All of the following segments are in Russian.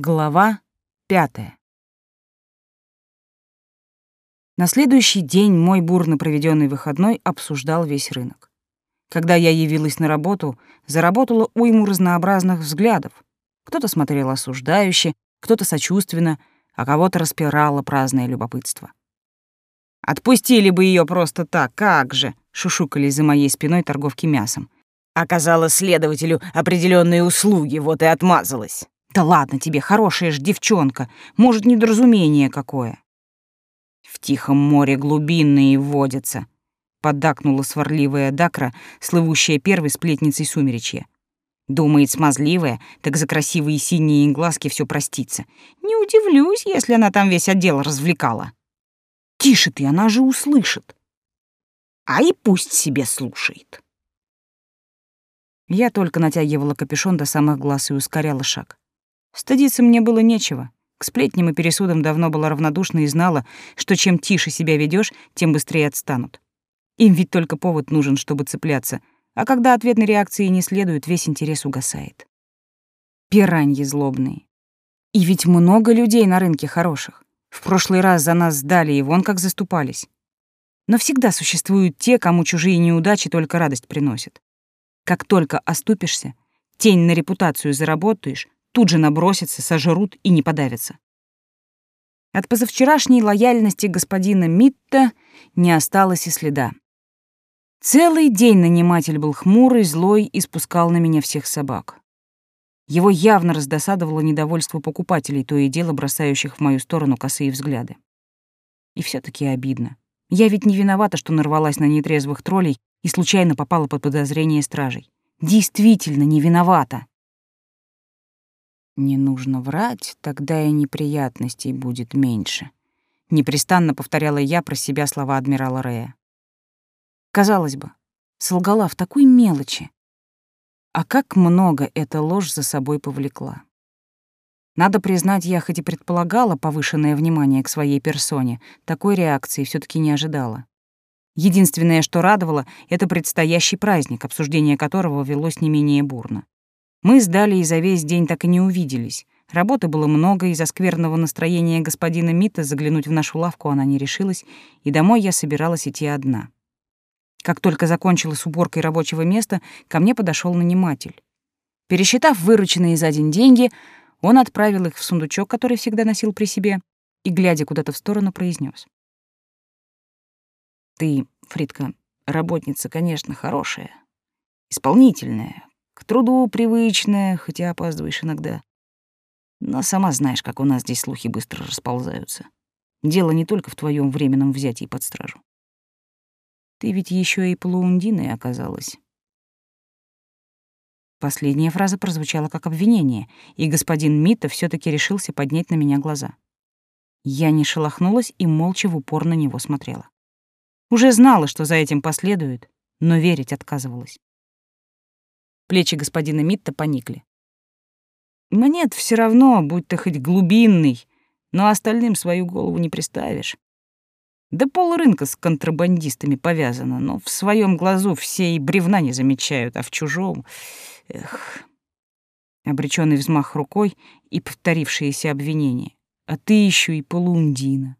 Глава пятая. На следующий день мой бурно проведенный выходной обсуждал весь рынок. Когда я явилась на работу, заработала уйму разнообразных взглядов. Кто-то смотрел осуждающе, кто-то сочувственно, а кого-то распирало праздное любопытство. «Отпустили бы ее просто так, как же!» — шушукались за моей спиной торговки мясом. «Оказала следователю определенные услуги, вот и отмазалась». Да ладно тебе, хорошая ж девчонка, может, недоразумение какое. В тихом море глубинные водятся, поддакнула сварливая Дакра, слывущая первой сплетницей сумеречья. Думает, смазливая, так за красивые синие глазки все простится. Не удивлюсь, если она там весь отдел развлекала. Тише ты, она же услышит. А и пусть себе слушает. Я только натягивала капюшон до самых глаз и ускоряла шаг. Стыдиться мне было нечего. К сплетням и пересудам давно была равнодушна и знала, что чем тише себя ведешь, тем быстрее отстанут. Им ведь только повод нужен, чтобы цепляться, а когда ответной реакции не следует, весь интерес угасает. Пираньи злобные. И ведь много людей на рынке хороших. В прошлый раз за нас сдали и вон как заступались. Но всегда существуют те, кому чужие неудачи только радость приносят. Как только оступишься, тень на репутацию заработаешь, тут же набросятся, сожрут и не подавятся. От позавчерашней лояльности господина Митта не осталось и следа. Целый день наниматель был хмурый, злой и спускал на меня всех собак. Его явно раздосадовало недовольство покупателей, то и дело бросающих в мою сторону косые взгляды. И все таки обидно. Я ведь не виновата, что нарвалась на нетрезвых троллей и случайно попала под подозрение стражей. Действительно не виновата. Не нужно врать, тогда и неприятностей будет меньше. Непрестанно повторяла я про себя слова адмирала Рея. Казалось бы, солгала в такой мелочи. А как много эта ложь за собой повлекла. Надо признать, я хоть и предполагала повышенное внимание к своей персоне, такой реакции все таки не ожидала. Единственное, что радовало, это предстоящий праздник, обсуждение которого велось не менее бурно. Мы с Далей за весь день так и не увиделись. Работы было много, из-за скверного настроения господина Мита заглянуть в нашу лавку она не решилась, и домой я собиралась идти одна. Как только закончила с уборкой рабочего места, ко мне подошел наниматель. Пересчитав вырученные за день деньги, он отправил их в сундучок, который всегда носил при себе, и, глядя куда-то в сторону, произнес: «Ты, Фридка, работница, конечно, хорошая, исполнительная, к труду привычная, хотя опаздываешь иногда. Но сама знаешь, как у нас здесь слухи быстро расползаются. Дело не только в твоем временном взятии под стражу. Ты ведь еще и полуундиной оказалась. Последняя фраза прозвучала как обвинение, и господин Мита все таки решился поднять на меня глаза. Я не шелохнулась и молча в упор на него смотрела. Уже знала, что за этим последует, но верить отказывалась. Плечи господина Митта поникли. Мне-то все равно, будь ты хоть глубинный, но остальным свою голову не приставишь. Да пол рынка с контрабандистами повязано, но в своем глазу все и бревна не замечают, а в чужом... Эх... Обреченный взмах рукой и повторившиеся обвинения. А ты еще и полундина.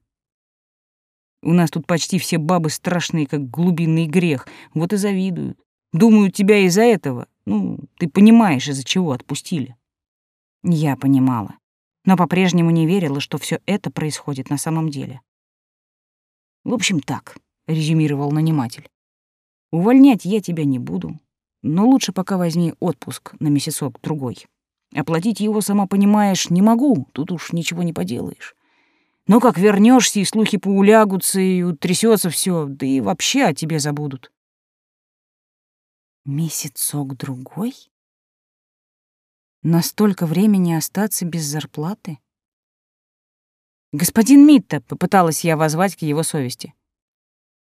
У нас тут почти все бабы страшные, как глубинный грех, вот и завидуют. Думают, тебя из-за этого ну, ты понимаешь, из-за чего отпустили. Я понимала, но по-прежнему не верила, что все это происходит на самом деле. В общем, так, резюмировал наниматель. Увольнять я тебя не буду, но лучше пока возьми отпуск на месяцок-другой. Оплатить его, сама понимаешь, не могу, тут уж ничего не поделаешь. Но как вернешься и слухи поулягутся, и утрясется все, да и вообще о тебе забудут. Месяцок-другой? Настолько времени остаться без зарплаты? «Господин Митта», — попыталась я возвать к его совести.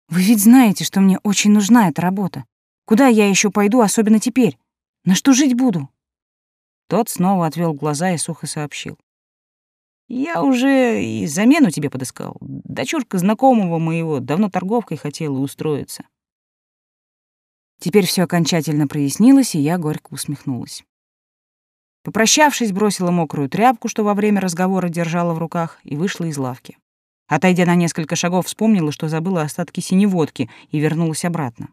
«Вы ведь знаете, что мне очень нужна эта работа. Куда я еще пойду, особенно теперь? На что жить буду?» Тот снова отвел глаза и сухо сообщил. «Я уже и замену тебе подыскал. Дочурка знакомого моего давно торговкой хотела устроиться. Теперь все окончательно прояснилось, и я горько усмехнулась. Попрощавшись, бросила мокрую тряпку, что во время разговора держала в руках, и вышла из лавки. Отойдя на несколько шагов, вспомнила, что забыла остатки синеводки и вернулась обратно.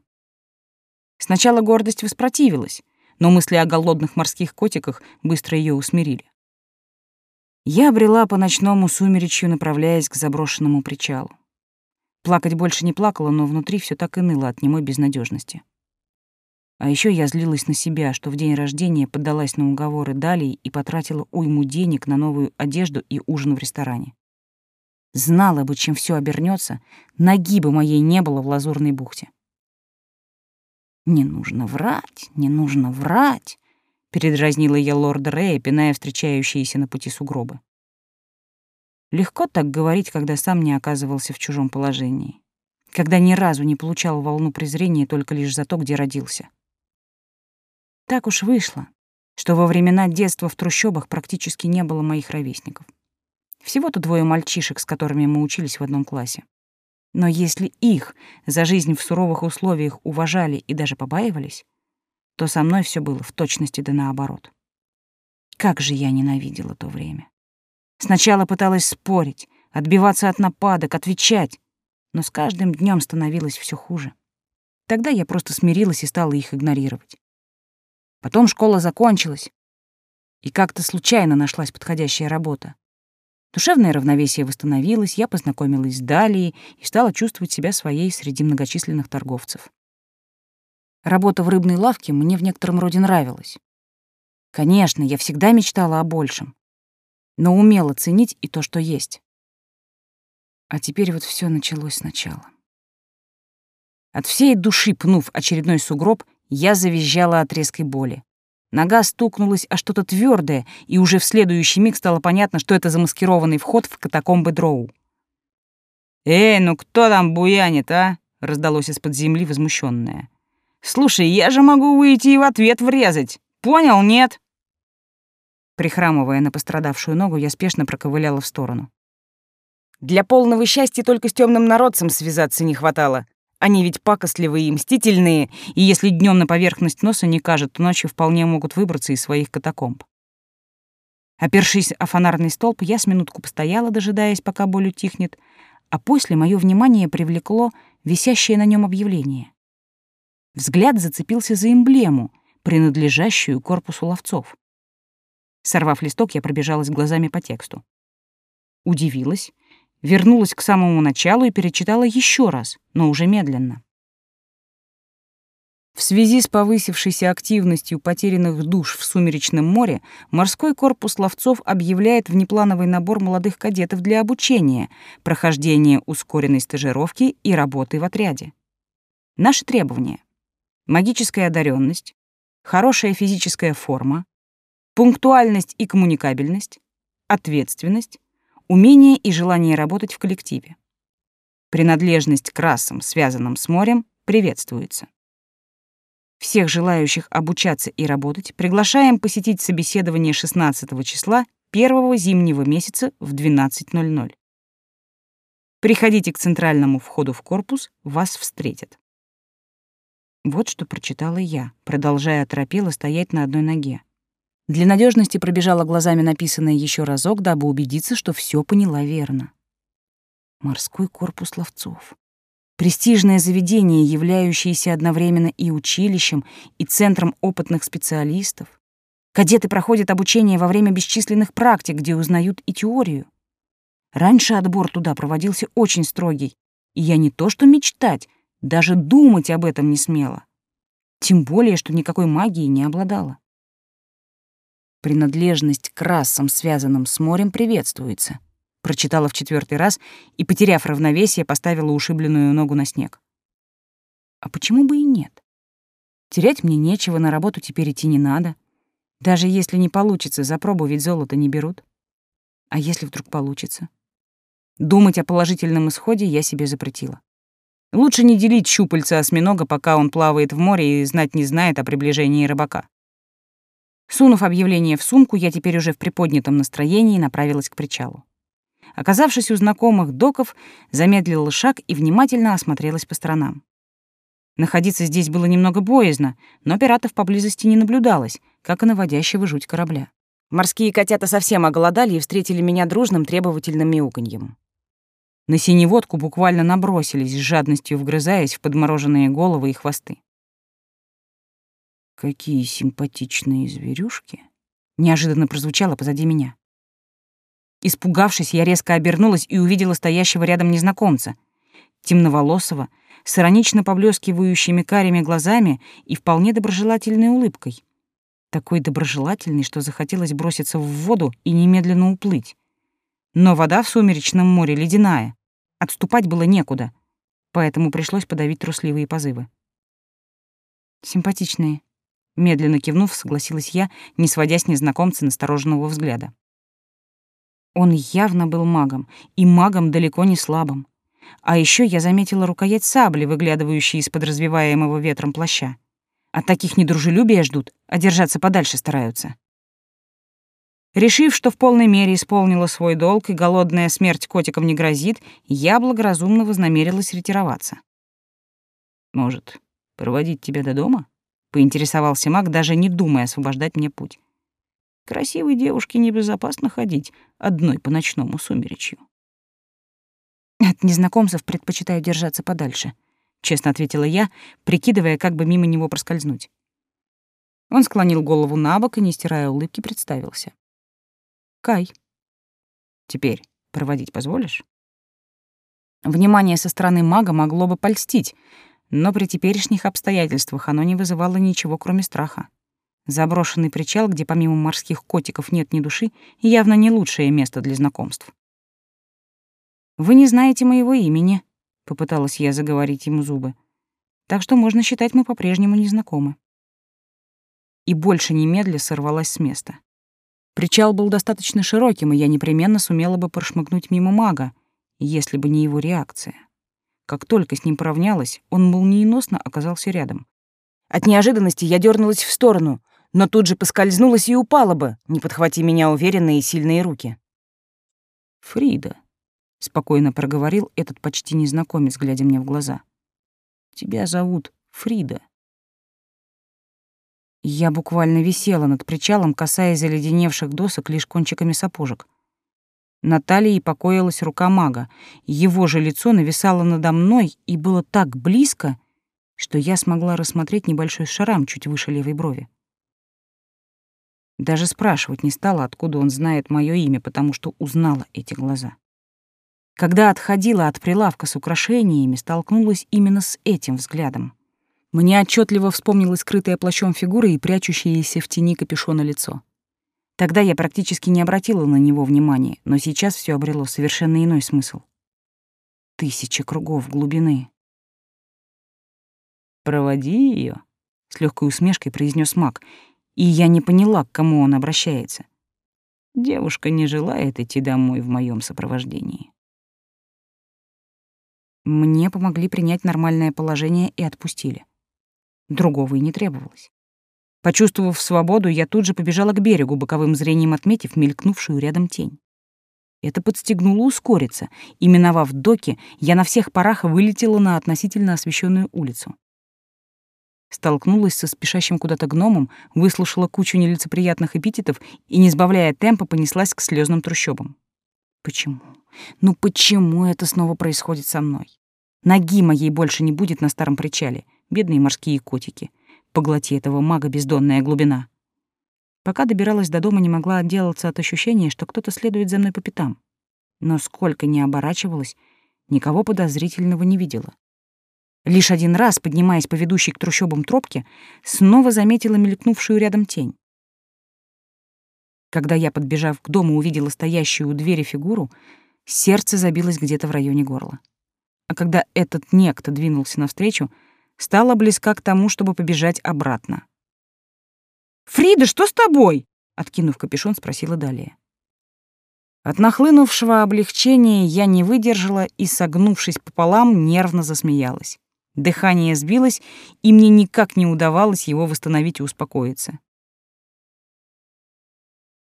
Сначала гордость воспротивилась, но мысли о голодных морских котиках быстро ее усмирили. Я брела по ночному сумеречью, направляясь к заброшенному причалу. Плакать больше не плакала, но внутри все так и ныло от немой безнадежности. А еще я злилась на себя, что в день рождения поддалась на уговоры Далии и потратила уйму денег на новую одежду и ужин в ресторане. Знала бы, чем все обернется, ноги бы моей не было в лазурной бухте. «Не нужно врать, не нужно врать», — передразнила я лорда Рэя, пиная встречающиеся на пути сугробы. Легко так говорить, когда сам не оказывался в чужом положении, когда ни разу не получал волну презрения только лишь за то, где родился. Так уж вышло, что во времена детства в трущобах практически не было моих ровесников. Всего-то двое мальчишек, с которыми мы учились в одном классе. Но если их за жизнь в суровых условиях уважали и даже побаивались, то со мной все было в точности да наоборот. Как же я ненавидела то время. Сначала пыталась спорить, отбиваться от нападок, отвечать, но с каждым днем становилось все хуже. Тогда я просто смирилась и стала их игнорировать. Потом школа закончилась, и как-то случайно нашлась подходящая работа. Душевное равновесие восстановилось, я познакомилась с Далией и стала чувствовать себя своей среди многочисленных торговцев. Работа в рыбной лавке мне в некотором роде нравилась. Конечно, я всегда мечтала о большем, но умела ценить и то, что есть. А теперь вот все началось сначала. От всей души пнув очередной сугроб, я завизжала от резкой боли. Нога стукнулась о что-то твердое, и уже в следующий миг стало понятно, что это замаскированный вход в катакомбы Дроу. «Эй, ну кто там буянит, а?» — раздалось из-под земли возмущенное. «Слушай, я же могу выйти и в ответ врезать. Понял, нет?» Прихрамывая на пострадавшую ногу, я спешно проковыляла в сторону. Для полного счастья только с темным народцем связаться не хватало. Они ведь пакостливые и мстительные, и если днем на поверхность носа не кажут, то ночью вполне могут выбраться из своих катакомб. Опершись о фонарный столб, я с минутку постояла, дожидаясь, пока боль утихнет, а после мое внимание привлекло висящее на нем объявление. Взгляд зацепился за эмблему, принадлежащую корпусу ловцов. Сорвав листок, я пробежалась глазами по тексту. Удивилась, вернулась к самому началу и перечитала еще раз, но уже медленно. В связи с повысившейся активностью потерянных душ в Сумеречном море, морской корпус ловцов объявляет внеплановый набор молодых кадетов для обучения, прохождения ускоренной стажировки и работы в отряде. Наши требования. Магическая одаренность, хорошая физическая форма, пунктуальность и коммуникабельность, ответственность, умение и желание работать в коллективе. Принадлежность к расам, связанным с морем, приветствуется. Всех желающих обучаться и работать приглашаем посетить собеседование 16 числа первого зимнего месяца в 12.00. Приходите к центральному входу в корпус, вас встретят. Вот что прочитала я, продолжая оторопело стоять на одной ноге. Для надежности пробежала глазами написанное еще разок, дабы убедиться, что все поняла верно. Морской корпус ловцов. Престижное заведение, являющееся одновременно и училищем, и центром опытных специалистов. Кадеты проходят обучение во время бесчисленных практик, где узнают и теорию. Раньше отбор туда проводился очень строгий, и я не то что мечтать, даже думать об этом не смела. Тем более, что никакой магией не обладала. Принадлежность к расам, связанным с морем, приветствуется. Прочитала в четвертый раз и, потеряв равновесие, поставила ушибленную ногу на снег. А почему бы и нет? Терять мне нечего, на работу теперь идти не надо. Даже если не получится, за пробу ведь золото не берут. А если вдруг получится? Думать о положительном исходе я себе запретила. Лучше не делить щупальца осьминога, пока он плавает в море и знать не знает о приближении рыбака. Сунув объявление в сумку, я теперь уже в приподнятом настроении направилась к причалу. Оказавшись у знакомых доков, замедлила шаг и внимательно осмотрелась по сторонам. Находиться здесь было немного боязно, но пиратов поблизости не наблюдалось, как и наводящего жуть корабля. Морские котята совсем оголодали и встретили меня дружным требовательным мяуканьем. На синеводку буквально набросились, с жадностью вгрызаясь в подмороженные головы и хвосты. «Какие симпатичные зверюшки!» — неожиданно прозвучало позади меня. Испугавшись, я резко обернулась и увидела стоящего рядом незнакомца, темноволосого, с иронично поблескивающими карими глазами и вполне доброжелательной улыбкой. Такой доброжелательный, что захотелось броситься в воду и немедленно уплыть. Но вода в сумеречном море ледяная. Отступать было некуда, поэтому пришлось подавить трусливые позывы. «Симпатичные», — медленно кивнув, согласилась я, не сводя с незнакомца настороженного взгляда. Он явно был магом, и магом далеко не слабым. А еще я заметила рукоять сабли, выглядывающей из-под развиваемого ветром плаща. От таких недружелюбия ждут, а держаться подальше стараются. Решив, что в полной мере исполнила свой долг и голодная смерть котикам не грозит, я благоразумно вознамерилась ретироваться. «Может, проводить тебя до дома?» — поинтересовался маг, даже не думая освобождать мне путь. Красивой девушке небезопасно ходить одной по ночному сумеречью. От незнакомцев предпочитаю держаться подальше, честно ответила я, прикидывая, как бы мимо него проскользнуть. Он склонил голову на бок и, не стирая улыбки, представился. Кай. Теперь проводить позволишь? Внимание со стороны мага могло бы польстить, но при теперешних обстоятельствах оно не вызывало ничего, кроме страха. Заброшенный причал, где помимо морских котиков нет ни души, явно не лучшее место для знакомств. «Вы не знаете моего имени», — попыталась я заговорить ему зубы. «Так что можно считать, мы по-прежнему не знакомы». И больше немедля сорвалась с места. Причал был достаточно широким, и я непременно сумела бы прошмыгнуть мимо мага, если бы не его реакция. Как только с ним поравнялась, он молниеносно оказался рядом. От неожиданности я дернулась в сторону, но тут же поскользнулась и упала бы, не подхвати меня уверенные и сильные руки. «Фрида», — спокойно проговорил этот почти незнакомец, глядя мне в глаза. «Тебя зовут Фрида». Я буквально висела над причалом, касаясь заледеневших досок лишь кончиками сапожек. На талии покоилась рука мага. Его же лицо нависало надо мной и было так близко, что я смогла рассмотреть небольшой шрам чуть выше левой брови. Даже спрашивать не стала, откуда он знает мое имя, потому что узнала эти глаза. Когда отходила от прилавка с украшениями, столкнулась именно с этим взглядом. Мне отчетливо вспомнилась скрытая плащом фигура и прячущееся в тени капюшона лицо. Тогда я практически не обратила на него внимания, но сейчас все обрело совершенно иной смысл. Тысячи кругов глубины. «Проводи ее, с легкой усмешкой произнес маг — и я не поняла, к кому он обращается. Девушка не желает идти домой в моем сопровождении. Мне помогли принять нормальное положение и отпустили. Другого и не требовалось. Почувствовав свободу, я тут же побежала к берегу, боковым зрением отметив мелькнувшую рядом тень. Это подстегнуло ускориться, и, миновав доки, я на всех парах вылетела на относительно освещенную улицу столкнулась со спешащим куда-то гномом, выслушала кучу нелицеприятных эпитетов и, не сбавляя темпа, понеслась к слезным трущобам. Почему? Ну почему это снова происходит со мной? Ноги моей больше не будет на старом причале. Бедные морские котики. Поглоти этого мага бездонная глубина. Пока добиралась до дома, не могла отделаться от ощущения, что кто-то следует за мной по пятам. Но сколько ни оборачивалась, никого подозрительного не видела. Лишь один раз, поднимаясь по ведущей к трущобам тропке, снова заметила мелькнувшую рядом тень. Когда я, подбежав к дому, увидела стоящую у двери фигуру, сердце забилось где-то в районе горла. А когда этот некто двинулся навстречу, стала близка к тому, чтобы побежать обратно. «Фрида, что с тобой?» — откинув капюшон, спросила далее. От нахлынувшего облегчения я не выдержала и, согнувшись пополам, нервно засмеялась. Дыхание сбилось, и мне никак не удавалось его восстановить и успокоиться.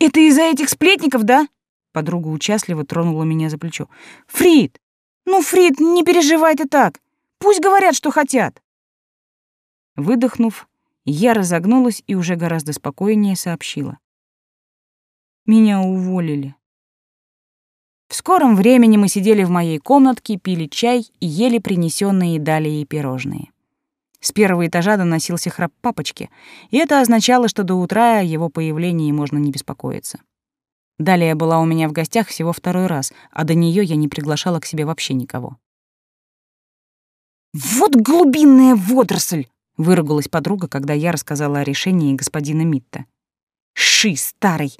«Это из-за этих сплетников, да?» Подруга участливо тронула меня за плечо. «Фрид! Ну, Фрид, не переживай ты так! Пусть говорят, что хотят!» Выдохнув, я разогнулась и уже гораздо спокойнее сообщила. Меня уволили. В скором времени мы сидели в моей комнатке, пили чай и ели принесенные далее пирожные. С первого этажа доносился храп папочки, и это означало, что до утра о его появлении можно не беспокоиться. Далее была у меня в гостях всего второй раз, а до нее я не приглашала к себе вообще никого. «Вот глубинная водоросль!» — выругалась подруга, когда я рассказала о решении господина Митта. «Ши, старый!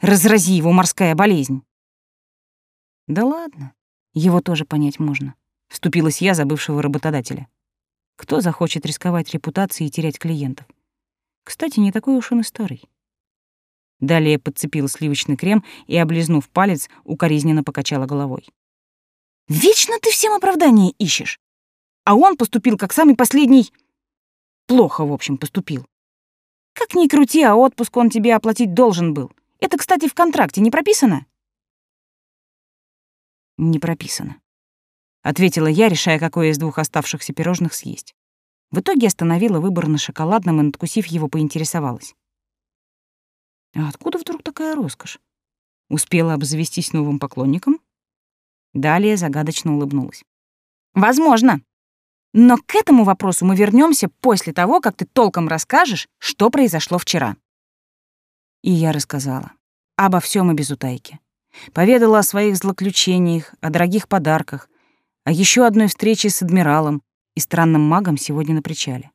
Разрази его морская болезнь!» «Да ладно, его тоже понять можно», — вступилась я за бывшего работодателя. «Кто захочет рисковать репутацией и терять клиентов? Кстати, не такой уж он и старый». Далее подцепила сливочный крем и, облизнув палец, укоризненно покачала головой. «Вечно ты всем оправдания ищешь. А он поступил как самый последний... Плохо, в общем, поступил. Как ни крути, а отпуск он тебе оплатить должен был. Это, кстати, в контракте не прописано?» «Не прописано», — ответила я, решая, какое из двух оставшихся пирожных съесть. В итоге остановила выбор на шоколадном и, надкусив его, поинтересовалась. А откуда вдруг такая роскошь? Успела обзавестись новым поклонником? Далее загадочно улыбнулась. Возможно. Но к этому вопросу мы вернемся после того, как ты толком расскажешь, что произошло вчера. И я рассказала. Обо всем и без утайки. Поведала о своих злоключениях, о дорогих подарках, о еще одной встрече с адмиралом и странным магом сегодня на причале.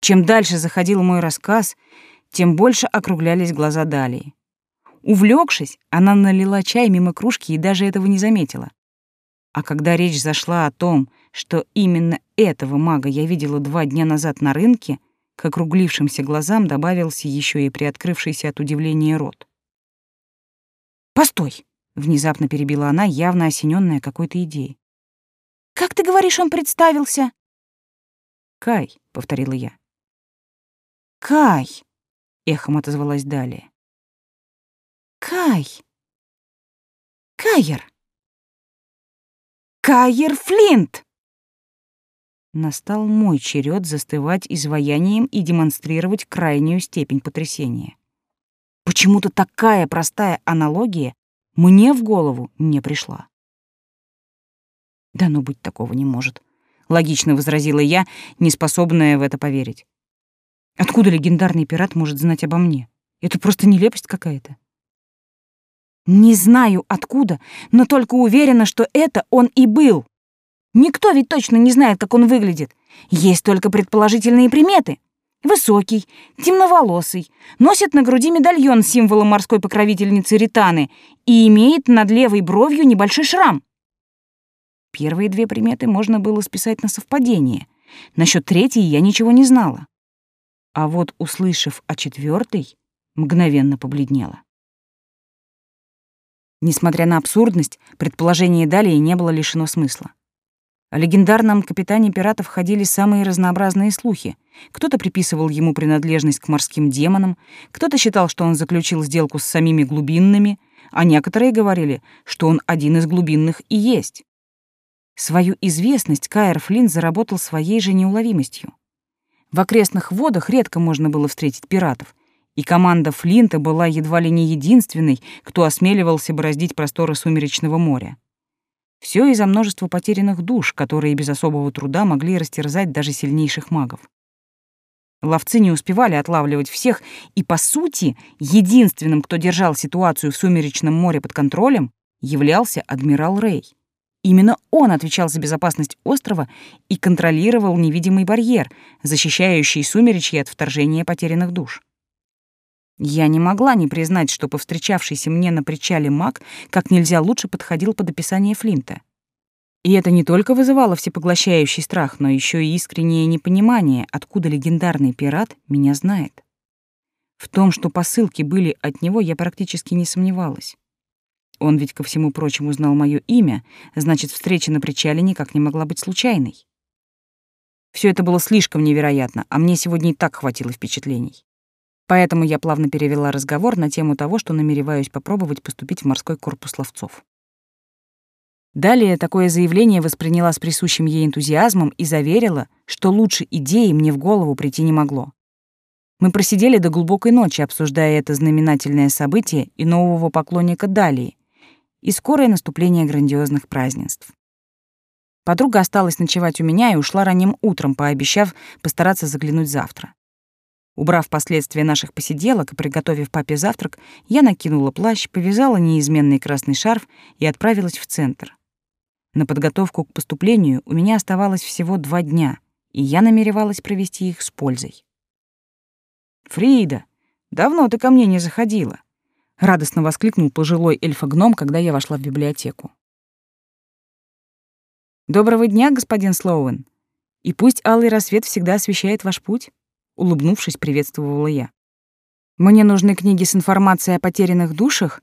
Чем дальше заходил мой рассказ, тем больше округлялись глаза Далии. Увлекшись, она налила чай мимо кружки и даже этого не заметила. А когда речь зашла о том, что именно этого мага я видела два дня назад на рынке, к округлившимся глазам добавился еще и приоткрывшийся от удивления рот. «Постой!» — внезапно перебила она, явно осененная какой-то идеей. «Как ты говоришь, он представился?» «Кай», — повторила я. «Кай!» эхом отозвалась далее. Кай. Кайер. Кайер Флинт. Настал мой черед застывать изваянием и демонстрировать крайнюю степень потрясения. Почему-то такая простая аналогия мне в голову не пришла. Да ну быть такого не может, логично возразила я, неспособная в это поверить. Откуда легендарный пират может знать обо мне? Это просто нелепость какая-то. Не знаю откуда, но только уверена, что это он и был. Никто ведь точно не знает, как он выглядит. Есть только предположительные приметы. Высокий, темноволосый, носит на груди медальон с символом морской покровительницы Ританы и имеет над левой бровью небольшой шрам. Первые две приметы можно было списать на совпадение. Насчет третьей я ничего не знала а вот, услышав о четвертой, мгновенно побледнела. Несмотря на абсурдность, предположение далее не было лишено смысла. О легендарном капитане пиратов ходили самые разнообразные слухи. Кто-то приписывал ему принадлежность к морским демонам, кто-то считал, что он заключил сделку с самими глубинными, а некоторые говорили, что он один из глубинных и есть. Свою известность Каэр Флинн заработал своей же неуловимостью. В окрестных водах редко можно было встретить пиратов, и команда Флинта была едва ли не единственной, кто осмеливался бороздить просторы Сумеречного моря. Все из-за множества потерянных душ, которые без особого труда могли растерзать даже сильнейших магов. Ловцы не успевали отлавливать всех, и, по сути, единственным, кто держал ситуацию в Сумеречном море под контролем, являлся адмирал Рэй. Именно он отвечал за безопасность острова и контролировал невидимый барьер, защищающий сумеречье от вторжения потерянных душ. Я не могла не признать, что повстречавшийся мне на причале маг как нельзя лучше подходил под описание Флинта. И это не только вызывало всепоглощающий страх, но еще и искреннее непонимание, откуда легендарный пират меня знает. В том, что посылки были от него, я практически не сомневалась. Он ведь, ко всему прочему, знал мое имя, значит, встреча на причале никак не могла быть случайной. Все это было слишком невероятно, а мне сегодня и так хватило впечатлений. Поэтому я плавно перевела разговор на тему того, что намереваюсь попробовать поступить в морской корпус ловцов. Далее такое заявление восприняла с присущим ей энтузиазмом и заверила, что лучше идеи мне в голову прийти не могло. Мы просидели до глубокой ночи, обсуждая это знаменательное событие и нового поклонника Далии, и скорое наступление грандиозных празднеств. Подруга осталась ночевать у меня и ушла ранним утром, пообещав постараться заглянуть завтра. Убрав последствия наших посиделок и приготовив папе завтрак, я накинула плащ, повязала неизменный красный шарф и отправилась в центр. На подготовку к поступлению у меня оставалось всего два дня, и я намеревалась провести их с пользой. «Фрида, давно ты ко мне не заходила», — радостно воскликнул пожилой эльфогном, когда я вошла в библиотеку. «Доброго дня, господин Слоуэн, и пусть алый рассвет всегда освещает ваш путь», — улыбнувшись, приветствовала я. «Мне нужны книги с информацией о потерянных душах,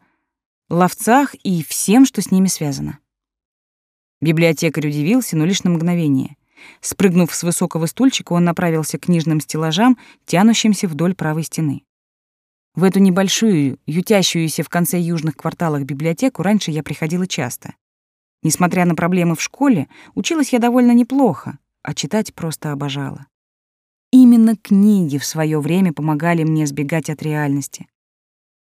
ловцах и всем, что с ними связано». Библиотекарь удивился, но лишь на мгновение. Спрыгнув с высокого стульчика, он направился к книжным стеллажам, тянущимся вдоль правой стены. В эту небольшую, ютящуюся в конце южных кварталах библиотеку раньше я приходила часто. Несмотря на проблемы в школе, училась я довольно неплохо, а читать просто обожала. Именно книги в свое время помогали мне сбегать от реальности.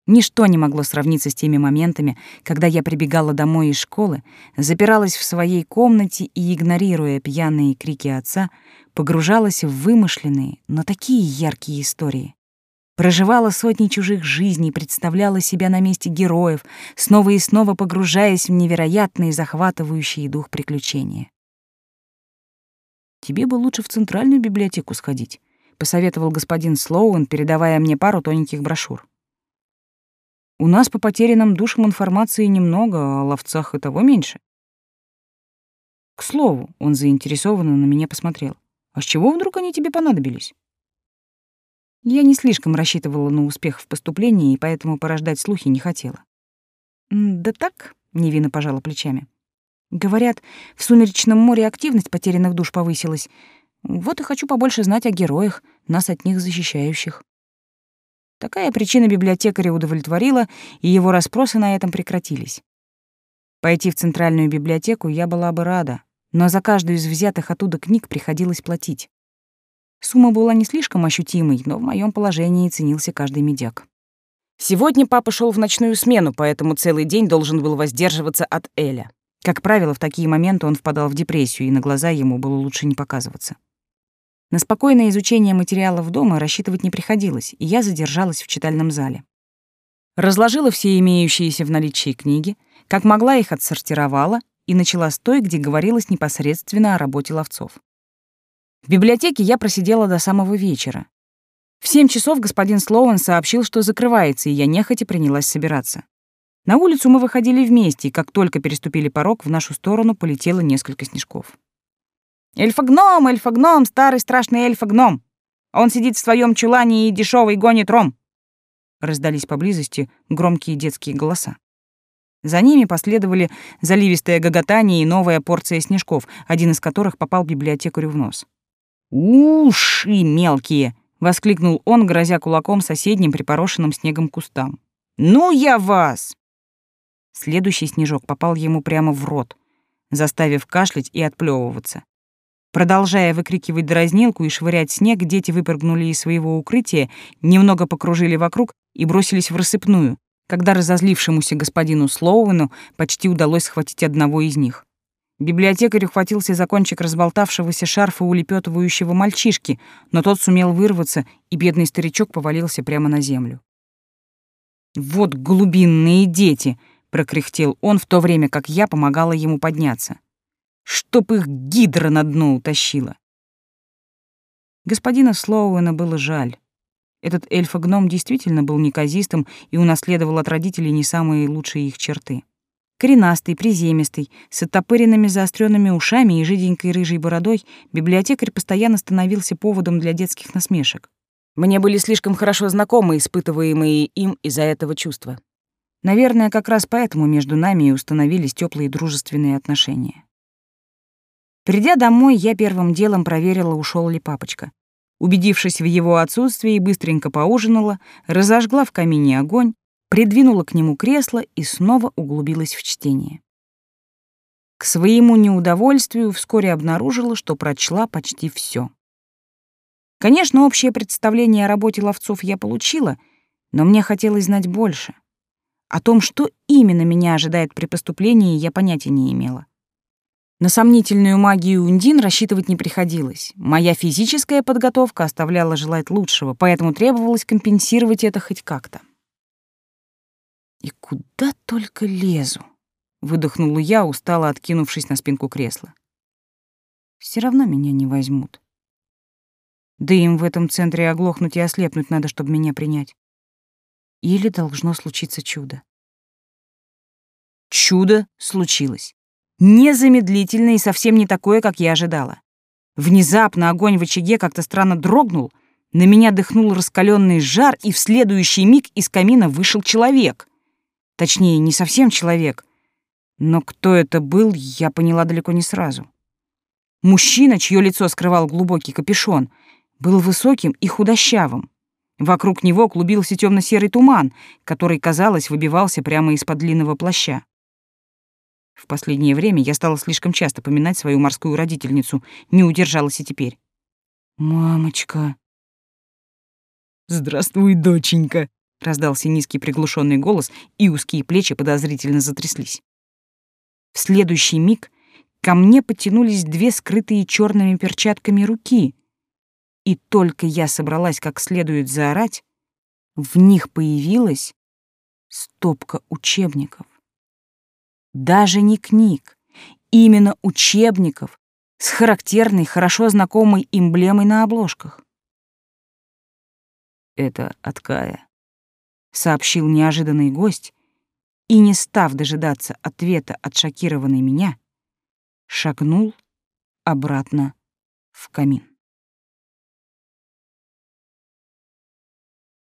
Ничто не могло сравниться с теми моментами, когда я прибегала домой из школы, запиралась в своей комнате и, игнорируя пьяные крики отца, погружалась в вымышленные, но такие яркие истории. Проживала сотни чужих жизней, представляла себя на месте героев, снова и снова погружаясь в невероятные, захватывающие дух приключения. «Тебе бы лучше в центральную библиотеку сходить», — посоветовал господин Слоуэн, передавая мне пару тоненьких брошюр. У нас по потерянным душам информации немного, а о ловцах и того меньше. К слову, он заинтересованно на меня посмотрел. А с чего вдруг они тебе понадобились? Я не слишком рассчитывала на успех в поступлении, и поэтому порождать слухи не хотела. Да так, невинно пожала плечами. Говорят, в сумеречном море активность потерянных душ повысилась. Вот и хочу побольше знать о героях, нас от них защищающих. Такая причина библиотекаря удовлетворила, и его расспросы на этом прекратились. Пойти в центральную библиотеку я была бы рада, но за каждую из взятых оттуда книг приходилось платить. Сумма была не слишком ощутимой, но в моем положении ценился каждый медяк. Сегодня папа шел в ночную смену, поэтому целый день должен был воздерживаться от Эля. Как правило, в такие моменты он впадал в депрессию, и на глаза ему было лучше не показываться. На спокойное изучение материалов дома рассчитывать не приходилось, и я задержалась в читальном зале. Разложила все имеющиеся в наличии книги, как могла их отсортировала и начала с той, где говорилось непосредственно о работе ловцов. В библиотеке я просидела до самого вечера. В семь часов господин Слоуэн сообщил, что закрывается, и я нехотя принялась собираться. На улицу мы выходили вместе, и как только переступили порог, в нашу сторону полетело несколько снежков. «Эльфогном, эльфогном, старый страшный эльфогном! Он сидит в своем чулане и дешевый гонит ром!» Раздались поблизости громкие детские голоса. За ними последовали заливистое гоготание и новая порция снежков, один из которых попал библиотекарю в нос. «Уши мелкие!» — воскликнул он, грозя кулаком соседним припорошенным снегом кустам. «Ну я вас!» Следующий снежок попал ему прямо в рот, заставив кашлять и отплевываться. Продолжая выкрикивать дразнилку и швырять снег, дети выпрыгнули из своего укрытия, немного покружили вокруг и бросились в рассыпную, когда разозлившемуся господину Слоуэну почти удалось схватить одного из них. Библиотекарь ухватился за кончик разболтавшегося шарфа улепетывающего мальчишки, но тот сумел вырваться, и бедный старичок повалился прямо на землю. «Вот глубинные дети!» — прокряхтел он в то время, как я помогала ему подняться чтоб их гидра на дно утащила. Господина Слоуэна было жаль. Этот эльфогном действительно был неказистым и унаследовал от родителей не самые лучшие их черты. Коренастый, приземистый, с оттопыренными заостренными ушами и жиденькой рыжей бородой, библиотекарь постоянно становился поводом для детских насмешек. Мне были слишком хорошо знакомы испытываемые им из-за этого чувства. Наверное, как раз поэтому между нами и установились теплые дружественные отношения. Придя домой, я первым делом проверила, ушел ли папочка. Убедившись в его отсутствии, быстренько поужинала, разожгла в камине огонь, придвинула к нему кресло и снова углубилась в чтение. К своему неудовольствию вскоре обнаружила, что прочла почти все. Конечно, общее представление о работе ловцов я получила, но мне хотелось знать больше. О том, что именно меня ожидает при поступлении, я понятия не имела. На сомнительную магию Ундин рассчитывать не приходилось. Моя физическая подготовка оставляла желать лучшего, поэтому требовалось компенсировать это хоть как-то. «И куда только лезу?» — выдохнула я, устало откинувшись на спинку кресла. Все равно меня не возьмут. Да им в этом центре оглохнуть и ослепнуть надо, чтобы меня принять. Или должно случиться чудо. Чудо случилось незамедлительно и совсем не такое, как я ожидала. Внезапно огонь в очаге как-то странно дрогнул, на меня дыхнул раскаленный жар, и в следующий миг из камина вышел человек. Точнее, не совсем человек, но кто это был, я поняла далеко не сразу. Мужчина, чье лицо скрывал глубокий капюшон, был высоким и худощавым. Вокруг него клубился темно-серый туман, который, казалось, выбивался прямо из-под длинного плаща. В последнее время я стала слишком часто поминать свою морскую родительницу, не удержалась и теперь. «Мамочка!» «Здравствуй, доченька!» — раздался низкий приглушенный голос, и узкие плечи подозрительно затряслись. В следующий миг ко мне потянулись две скрытые черными перчатками руки, и только я собралась как следует заорать, в них появилась стопка учебников даже не книг, именно учебников с характерной, хорошо знакомой эмблемой на обложках. «Это от Кая», — сообщил неожиданный гость, и, не став дожидаться ответа от шокированной меня, шагнул обратно в камин.